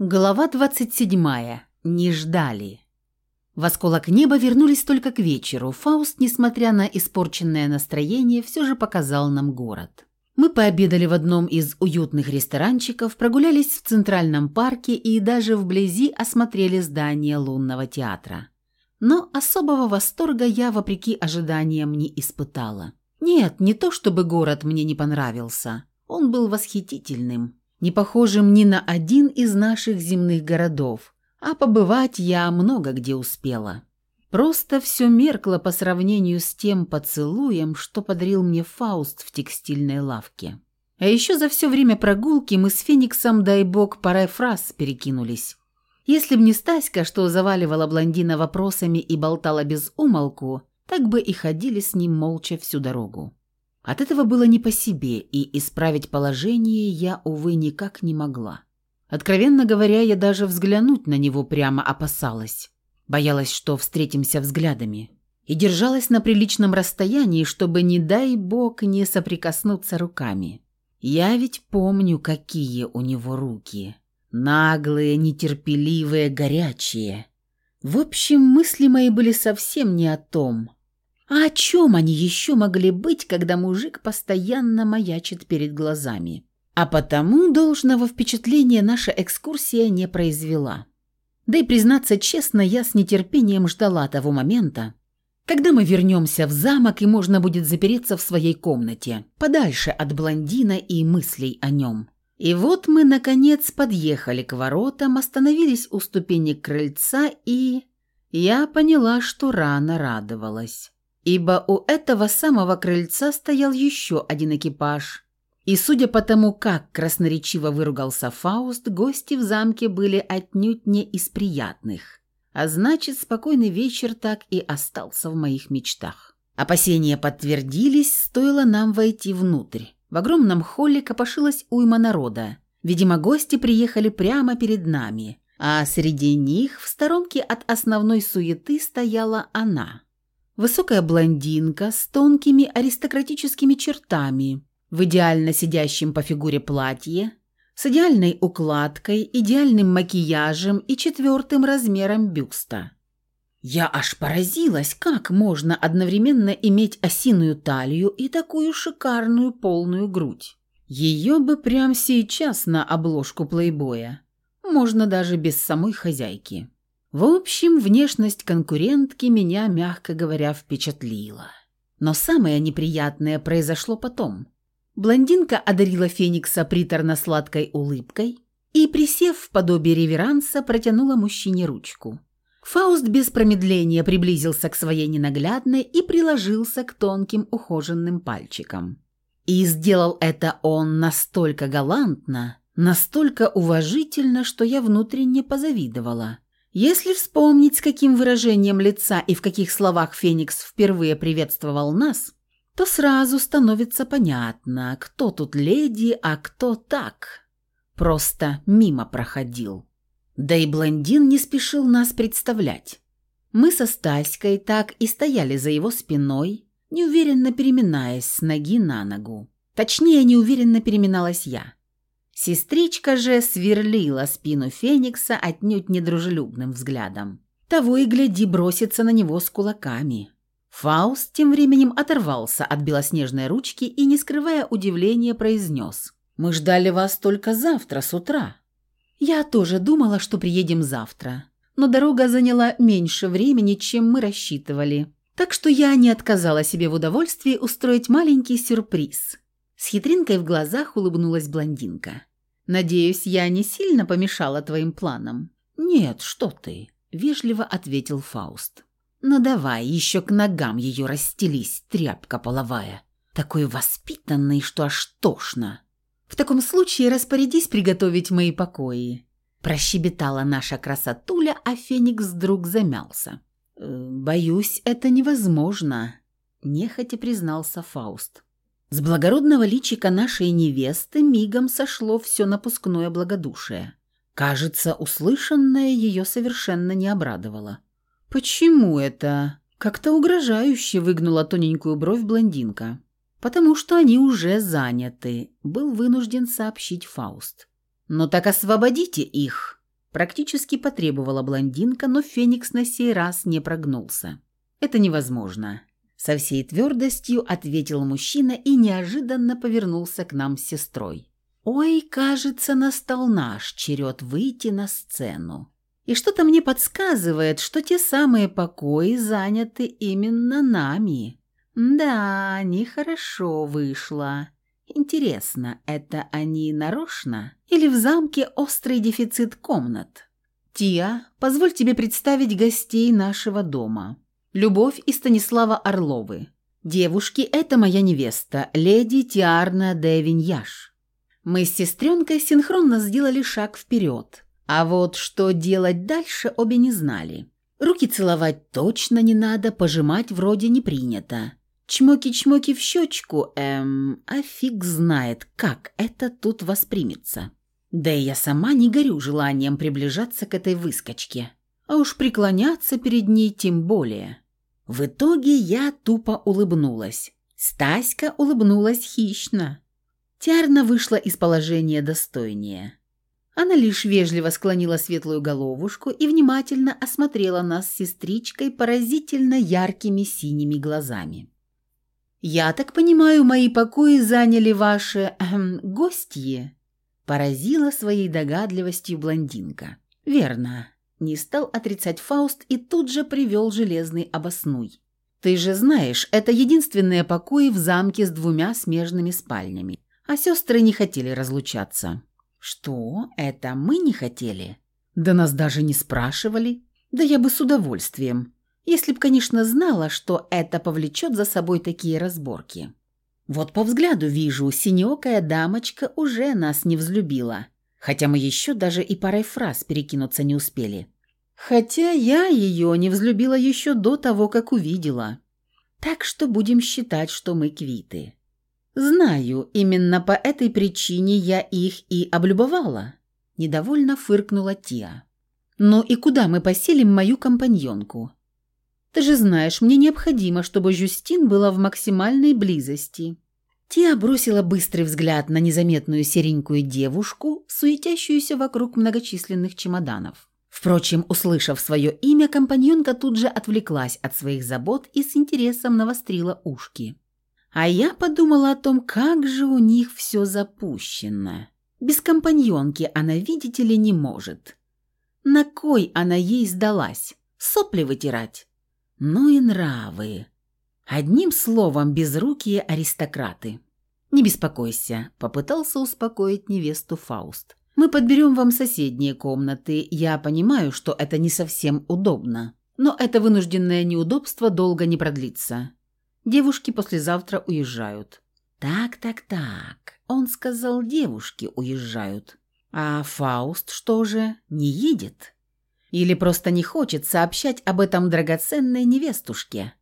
Глава 27. Не ждали. В осколок неба вернулись только к вечеру. Фауст, несмотря на испорченное настроение, все же показал нам город. Мы пообедали в одном из уютных ресторанчиков, прогулялись в Центральном парке и даже вблизи осмотрели здание лунного театра. Но особого восторга я, вопреки ожиданиям, не испытала. Нет, не то чтобы город мне не понравился. Он был восхитительным не похожим ни на один из наших земных городов, а побывать я много где успела. Просто все меркло по сравнению с тем поцелуем, что подарил мне Фауст в текстильной лавке. А еще за все время прогулки мы с Фениксом, дай бог, парой фраз перекинулись. Если б не Стаська, что заваливала блондина вопросами и болтала без умолку, так бы и ходили с ним молча всю дорогу. От этого было не по себе, и исправить положение я, увы, никак не могла. Откровенно говоря, я даже взглянуть на него прямо опасалась. Боялась, что встретимся взглядами. И держалась на приличном расстоянии, чтобы, не дай бог, не соприкоснуться руками. Я ведь помню, какие у него руки. Наглые, нетерпеливые, горячие. В общем, мысли мои были совсем не о том – а о чем они еще могли быть, когда мужик постоянно маячит перед глазами? А потому должного впечатления наша экскурсия не произвела. Да и, признаться честно, я с нетерпением ждала того момента, когда мы вернемся в замок и можно будет запереться в своей комнате, подальше от блондина и мыслей о нем. И вот мы, наконец, подъехали к воротам, остановились у ступенек крыльца, и... Я поняла, что рано радовалась ибо у этого самого крыльца стоял еще один экипаж. И судя по тому, как красноречиво выругался Фауст, гости в замке были отнюдь не из приятных. А значит, спокойный вечер так и остался в моих мечтах. Опасения подтвердились, стоило нам войти внутрь. В огромном холле копошилась уйма народа. Видимо, гости приехали прямо перед нами, а среди них в сторонке от основной суеты стояла она – Высокая блондинка с тонкими аристократическими чертами, в идеально сидящем по фигуре платье, с идеальной укладкой, идеальным макияжем и четвертым размером бюста. Я аж поразилась, как можно одновременно иметь осиную талию и такую шикарную полную грудь. Ее бы прямо сейчас на обложку плейбоя. Можно даже без самой хозяйки. В общем, внешность конкурентки меня, мягко говоря, впечатлила. Но самое неприятное произошло потом. Блондинка одарила Феникса приторно-сладкой улыбкой и, присев в подобие реверанса, протянула мужчине ручку. Фауст без промедления приблизился к своей ненаглядной и приложился к тонким ухоженным пальчикам. И сделал это он настолько галантно, настолько уважительно, что я внутренне позавидовала – если вспомнить, с каким выражением лица и в каких словах Феникс впервые приветствовал нас, то сразу становится понятно, кто тут леди, а кто так. Просто мимо проходил. Да и блондин не спешил нас представлять. Мы со Стаськой так и стояли за его спиной, неуверенно переминаясь с ноги на ногу. Точнее, неуверенно переминалась я. Сестричка же сверлила спину Феникса отнюдь недружелюбным взглядом. Того и гляди бросится на него с кулаками. Фауст тем временем оторвался от белоснежной ручки и, не скрывая удивления, произнес. «Мы ждали вас только завтра с утра». «Я тоже думала, что приедем завтра, но дорога заняла меньше времени, чем мы рассчитывали, так что я не отказала себе в удовольствии устроить маленький сюрприз». С хитринкой в глазах улыбнулась блондинка. Надеюсь, я не сильно помешала твоим планам?» «Нет, что ты», — вежливо ответил Фауст. «Ну давай, еще к ногам ее расстелись, тряпка половая. Такой воспитанный, что аж тошно. В таком случае распорядись приготовить мои покои». Прощебетала наша красотуля, а Феникс вдруг замялся. «Э, «Боюсь, это невозможно», – нехотя признался Фауст. С благородного личика нашей невесты мигом сошло все напускное благодушие. Кажется, услышанное ее совершенно не обрадовало. «Почему это?» – как-то угрожающе выгнула тоненькую бровь блондинка. «Потому что они уже заняты», – был вынужден сообщить Фауст. «Но «Ну так освободите их!» Практически потребовала блондинка, но Феникс на сей раз не прогнулся. «Это невозможно», – со всей твердостью ответил мужчина и неожиданно повернулся к нам с сестрой. «Ой, кажется, настал наш черед выйти на сцену. И что-то мне подсказывает, что те самые покои заняты именно нами. Да, нехорошо вышло. Интересно, это они нарочно? Или в замке острый дефицит комнат? Тия, позволь тебе представить гостей нашего дома. Любовь и Станислава Орловы. Девушки, это моя невеста, леди Тиарна де Виньяш. Мы с сестренкой синхронно сделали шаг вперед. А вот что делать дальше обе не знали. Руки целовать точно не надо, пожимать вроде не принято. Чмоки-чмоки в щечку, эм, а фиг знает, как это тут воспримется. Да и я сама не горю желанием приближаться к этой выскочке. А уж преклоняться перед ней тем более. В итоге я тупо улыбнулась. Стаська улыбнулась хищно. Тярна вышла из положения достойнее. Она лишь вежливо склонила светлую головушку и внимательно осмотрела нас с сестричкой поразительно яркими синими глазами. «Я так понимаю, мои покои заняли ваши эм, гостьи?» Поразила своей догадливостью блондинка. «Верно». Не стал отрицать Фауст и тут же привел железный обоснуй. «Ты же знаешь, это единственные покои в замке с двумя смежными спальнями, а сестры не хотели разлучаться». «Что? Это мы не хотели?» «Да нас даже не спрашивали. Да я бы с удовольствием. Если б, конечно, знала, что это повлечет за собой такие разборки. Вот по взгляду вижу, синеокая дамочка уже нас не взлюбила, хотя мы еще даже и парой фраз перекинуться не успели. Хотя я ее не взлюбила еще до того, как увидела. Так что будем считать, что мы квиты. Знаю, именно по этой причине я их и облюбовала. Недовольно фыркнула Тия. «Ну и куда мы поселим мою компаньонку? Ты же знаешь, мне необходимо, чтобы Жюстин была в максимальной близости». Тия бросила быстрый взгляд на незаметную серенькую девушку, суетящуюся вокруг многочисленных чемоданов. Впрочем, услышав свое имя, компаньонка тут же отвлеклась от своих забот и с интересом навострила ушки. А я подумала о том, как же у них все запущено. Без компаньонки она, видите ли, не может. На кой она ей сдалась? Сопли вытирать? Ну и нравы. Одним словом, безрукие аристократы. «Не беспокойся», — попытался успокоить невесту Фауст. «Мы подберем вам соседние комнаты. Я понимаю, что это не совсем удобно. Но это вынужденное неудобство долго не продлится. Девушки послезавтра уезжают». «Так, так, так. Он сказал, девушки уезжают. А Фауст что же, не едет?» Или просто не хочет сообщать об этом драгоценной невестушке?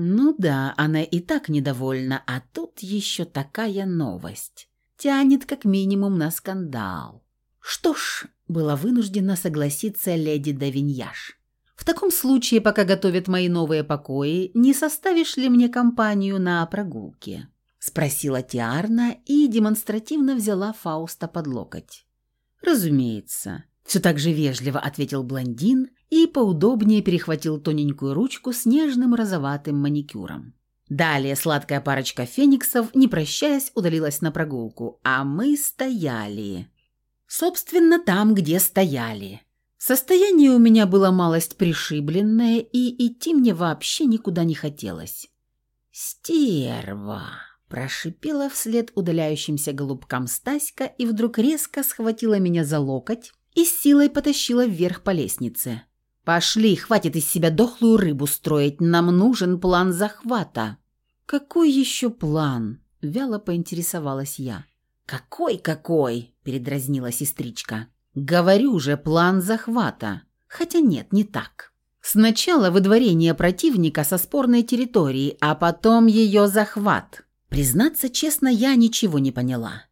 Ну да, она и так недовольна, а тут еще такая новость. Тянет как минимум на скандал. Что ж, была вынуждена согласиться леди Давиньяш. В таком случае, пока готовят мои новые покои, не составишь ли мне компанию на прогулке? Спросила Тиарна и демонстративно взяла Фауста под локоть. Разумеется. Все так же вежливо ответил блондин и поудобнее перехватил тоненькую ручку с нежным розоватым маникюром. Далее сладкая парочка фениксов, не прощаясь, удалилась на прогулку, а мы стояли. Собственно, там, где стояли. Состояние у меня было малость пришибленное, и идти мне вообще никуда не хотелось. «Стерва!» – прошипела вслед удаляющимся голубкам Стаська и вдруг резко схватила меня за локоть, и силой потащила вверх по лестнице. «Пошли, хватит из себя дохлую рыбу строить, нам нужен план захвата». «Какой еще план?» – вяло поинтересовалась я. «Какой-какой?» – передразнила сестричка. «Говорю же, план захвата. Хотя нет, не так. Сначала выдворение противника со спорной территории, а потом ее захват. Признаться честно, я ничего не поняла.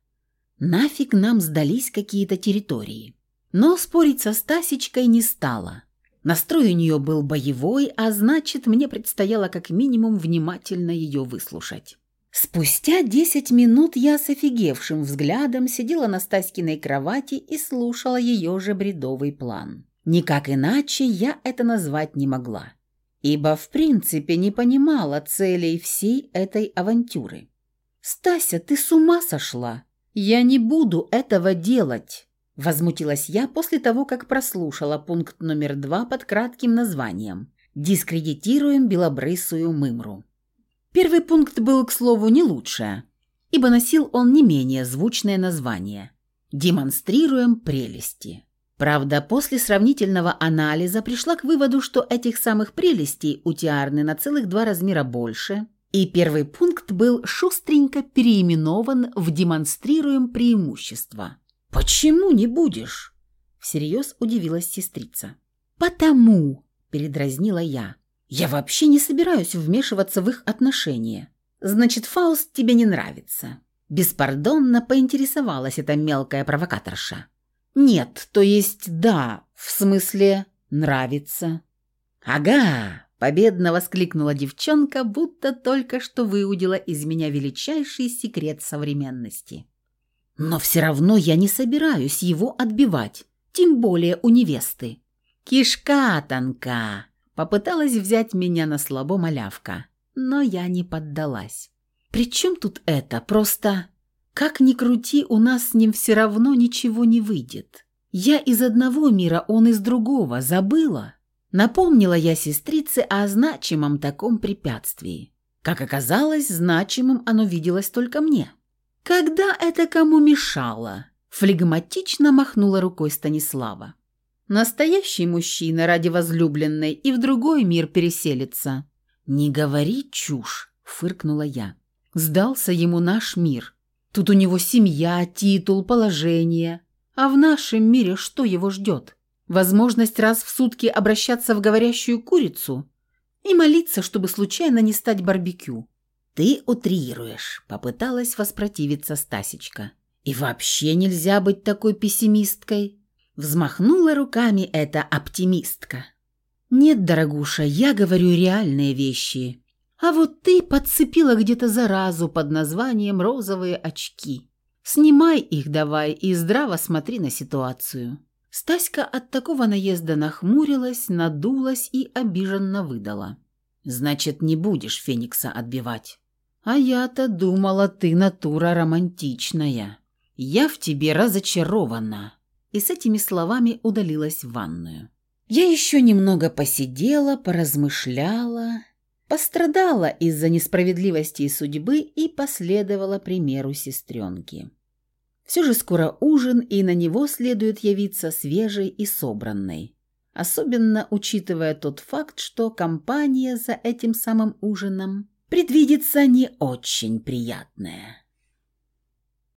Нафиг нам сдались какие-то территории? Но спорить со Стасечкой не стала. Настрой у нее был боевой, а значит, мне предстояло как минимум внимательно ее выслушать. Спустя десять минут я с офигевшим взглядом сидела на Стаськиной кровати и слушала ее же бредовый план. Никак иначе я это назвать не могла, ибо в принципе не понимала целей всей этой авантюры. «Стася, ты с ума сошла? Я не буду этого делать!» Возмутилась я после того, как прослушала пункт номер два под кратким названием «Дискредитируем белобрысую мымру». Первый пункт был, к слову, не лучше, ибо носил он не менее звучное название «Демонстрируем прелести». Правда, после сравнительного анализа пришла к выводу, что этих самых прелестей у Тиарны на целых два размера больше, и первый пункт был шустренько переименован в «Демонстрируем преимущество». «Почему не будешь?» – всерьез удивилась сестрица. «Потому», – передразнила я, я вообще не собираюсь вмешиваться в их отношения. Значит, Фауст тебе не нравится. Беспардонно поинтересовалась эта мелкая провокаторша. Нет, то есть да, в смысле нравится. Ага, победно воскликнула девчонка, будто только что выудила из меня величайший секрет современности. Но все равно я не собираюсь его отбивать, тем более у невесты. Кишка тонка, Попыталась взять меня на слабо малявка, но я не поддалась. «При чем тут это? Просто...» Как ни крути, у нас с ним все равно ничего не выйдет. Я из одного мира, он из другого. Забыла? Напомнила я сестрице о значимом таком препятствии. Как оказалось, значимым оно виделось только мне. Когда это кому мешало? Флегматично махнула рукой Станислава. Настоящий мужчина ради возлюбленной и в другой мир переселится. «Не говори чушь», — фыркнула я. «Сдался ему наш мир. Тут у него семья, титул, положение. А в нашем мире что его ждет? Возможность раз в сутки обращаться в говорящую курицу и молиться, чтобы случайно не стать барбекю». «Ты утрируешь», — попыталась воспротивиться Стасечка. «И вообще нельзя быть такой пессимисткой. Взмахнула руками эта оптимистка. «Нет, дорогуша, я говорю реальные вещи. А вот ты подцепила где-то заразу под названием «розовые очки». Снимай их давай и здраво смотри на ситуацию». Стаська от такого наезда нахмурилась, надулась и обиженно выдала. «Значит, не будешь Феникса отбивать». «А я-то думала, ты натура романтичная. Я в тебе разочарована» и с этими словами удалилась в ванную. Я еще немного посидела, поразмышляла, пострадала из-за несправедливости судьбы и последовала примеру сестренки. Все же скоро ужин, и на него следует явиться свежей и собранной, особенно учитывая тот факт, что компания за этим самым ужином предвидится не очень приятная.